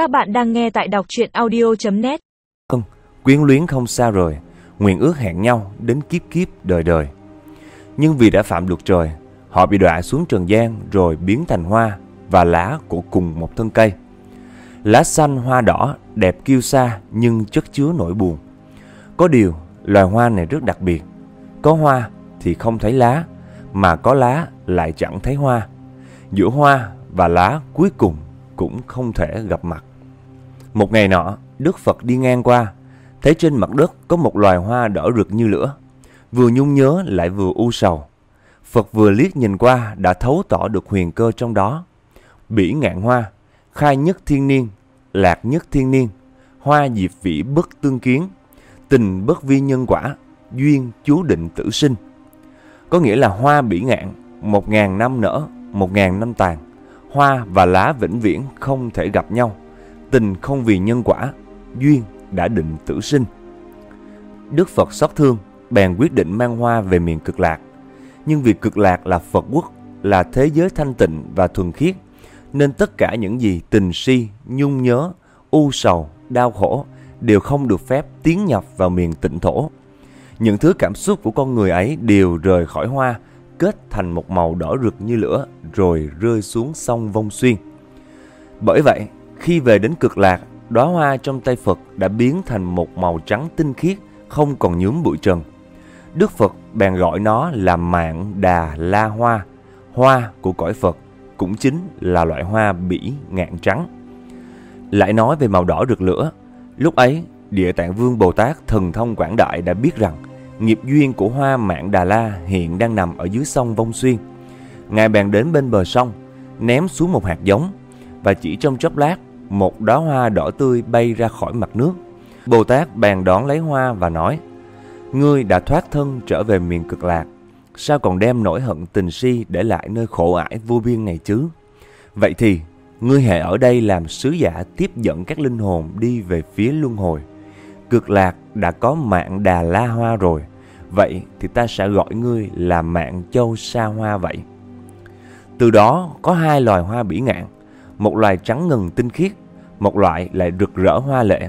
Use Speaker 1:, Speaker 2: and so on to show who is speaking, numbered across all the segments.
Speaker 1: Các bạn đang nghe tại đọc chuyện audio.net
Speaker 2: Không, quyến luyến không xa rồi, nguyện ước hẹn nhau đến kiếp kiếp đời đời. Nhưng vì đã phạm luật trời, họ bị đọa xuống trần gian rồi biến thành hoa và lá của cùng một thân cây. Lá xanh hoa đỏ đẹp kiêu sa nhưng chất chứa nỗi buồn. Có điều, loài hoa này rất đặc biệt. Có hoa thì không thấy lá, mà có lá lại chẳng thấy hoa. Giữa hoa và lá cuối cùng cũng không thể gặp mặt. Một ngày nọ, Đức Phật đi ngang qua, thấy trên mặt đất có một loài hoa đỏ rực như lửa, vừa nhung nhớ lại vừa u sầu. Phật vừa liếc nhìn qua đã thấu tỏ được huyền cơ trong đó. Bỉ ngạn hoa, khai nhất thiên niên, lạc nhất thiên niên, hoa diệp vĩ bất tương kiến, tình bất vi nhân quả, duyên chú định tử sinh. Có nghĩa là hoa bỉ ngạn, một ngàn năm nở, một ngàn năm tàn. Hoa và lá vĩnh viễn không thể gặp nhau. Tình không vì nhân quả, duyên đã định tử sinh. Đức Phật xót thương, bèn quyết định mang hoa về miền cực lạc. Nhưng vì cực lạc là Phật quốc, là thế giới thanh tịnh và thuần khiết, nên tất cả những gì tình si, nhung nhớ, u sầu, đau khổ đều không được phép tiến nhập vào miền tịnh thổ. Những thứ cảm xúc của con người ấy đều rời khỏi hoa, kết thành một màu đỏ rực như lửa rồi rơi xuống sông Vong Xuyên. Bởi vậy, khi về đến cực lạc, đóa hoa trong tay Phật đã biến thành một màu trắng tinh khiết, không còn nhuốm bụi trần. Đức Phật bèn gọi nó là mạng đà la hoa, hoa của cõi Phật, cũng chính là loại hoa bỉ ngạn trắng. Lại nói về màu đỏ rực lửa, lúc ấy Địa Tạng Vương Bồ Tát thần thông quảng đại đã biết rằng nghiệp duyên của hoa mạng Đà La hiện đang nằm ở dưới sông Vong Xuyên. Ngài bèn đến bên bờ sông, ném xuống một hạt giống và chỉ trong chốc lát, một đóa hoa đỏ tươi bay ra khỏi mặt nước. Bồ Tát bèn đón lấy hoa và nói: Ngươi đã thoát thân trở về miền cực lạc, sao còn đem nỗi hận tình si để lại nơi khổ ải vô biên này chứ? Vậy thì, ngươi hãy ở đây làm sứ giả tiếp dẫn các linh hồn đi về phía luân hồi. Cực lạc đã có mạng đà la hoa rồi, vậy thì ta sẽ gọi ngươi là mạng châu sa hoa vậy. Từ đó có hai loài hoa bỉ ngạn, một loài trắng ngần tinh khiết, một loại lại rực rỡ hoa lệ.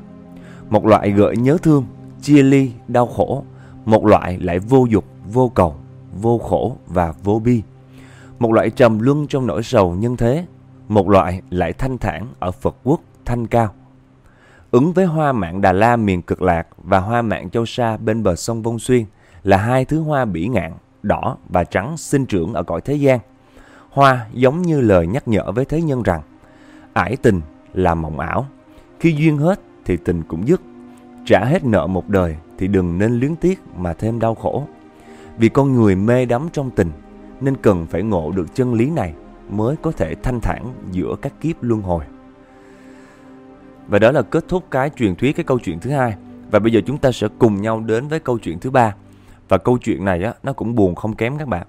Speaker 2: Một loại gợi nhớ thương, chia ly, đau khổ, một loại lại vô dục, vô cầu, vô khổ và vô bi. Một loại trầm luân trong nỗi sầu nhân thế, một loại lại thanh thản ở Phật quốc thanh cao. Ứng với hoa mạng Đà La miền cực lạc và hoa mạng Châu Sa bên bờ sông Vông Xuyên là hai thứ hoa bỉ ngạn, đỏ và trắng sinh trưởng ở cõi thế gian. Hoa giống như lời nhắc nhở với thế nhân rằng ải tình là mộng ảo, khi duyên hết thì tình cũng dứt. Trả hết nợ một đời thì đừng nên luyến tiếc mà thêm đau khổ. Vì con người mê đắm trong tình nên cần phải ngộ được chân lý này mới có thể thanh thản giữa các kiếp luân hồi. Và đó là kết thúc cái truyền thuyết cái câu chuyện thứ hai. Và bây giờ chúng ta sẽ cùng nhau đến với câu chuyện thứ ba. Và câu chuyện này á, nó cũng buồn không kém các bạn.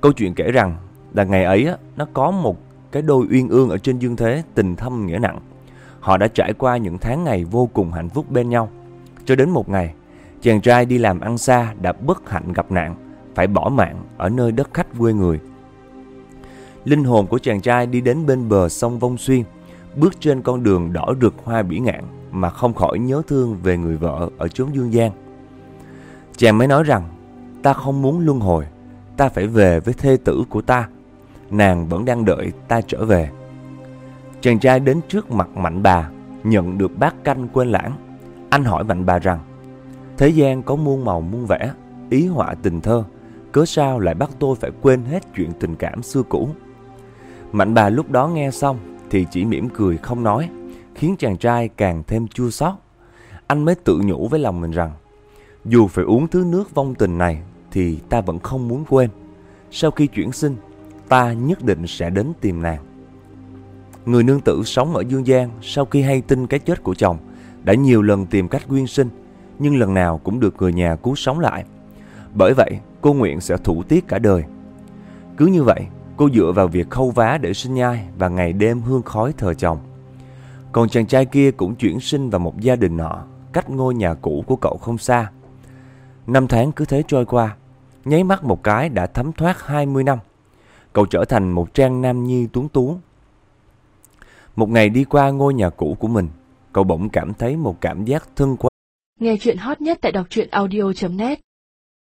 Speaker 2: Câu chuyện kể rằng là ngày ấy á, nó có một cái đôi uyên ương ở trên dương thế tình thâm nghĩa nặng. Họ đã trải qua những tháng ngày vô cùng hạnh phúc bên nhau. Cho đến một ngày, chàng trai đi làm ăn xa đã bất hạnh gặp nạn, phải bỏ mạng ở nơi đất khách quê người. Linh hồn của chàng trai đi đến bên bờ sông Vong Xuyên, bước trên con đường đỏ rực hoa bỉ ngạn mà không khỏi nhớ thương về người vợ ở chốn dương gian. Chàng mới nói rằng, ta không muốn luân hồi, ta phải về với thê tử của ta. Nàng vẫn đang đợi ta trở về. Chàng trai đến trước mặt mạnh bà, nhận được bát canh quên lãng. Anh hỏi mạnh bà rằng, thế gian có muôn màu muôn vẻ, ý họa tình thơ, cớ sao lại bắt tôi phải quên hết chuyện tình cảm xưa cũ. Mạnh bà lúc đó nghe xong thì chỉ mỉm cười không nói, khiến chàng trai càng thêm chua xót. Anh mới tự nhủ với lòng mình rằng, dù phải uống thứ nước vong tình này thì ta vẫn không muốn quên. Sau khi chuyển sinh, ta nhất định sẽ đến tìm nàng. Người nương tử sống ở dương gian sau khi hay tin cái chết của chồng đã nhiều lần tìm cách quyên sinh, nhưng lần nào cũng được người nhà cứu sống lại. Bởi vậy, cô nguyện sẽ thủ tiết cả đời. Cứ như vậy, cô dựa vào việc khâu vá để sinh nhai và ngày đêm hương khói thờ chồng. Còn chàng trai kia cũng chuyển sinh vào một gia đình nọ, cách ngôi nhà cũ của cậu không xa. Năm tháng cứ thế trôi qua, nháy mắt một cái đã thấm thoát 20 năm. Cậu trở thành một trang nam nhi tuấn tú. Một ngày đi qua ngôi nhà cũ của mình, cậu bỗng cảm thấy một cảm giác thân quá.
Speaker 1: Nghe chuyện hot nhất tại đọc truyện audio.net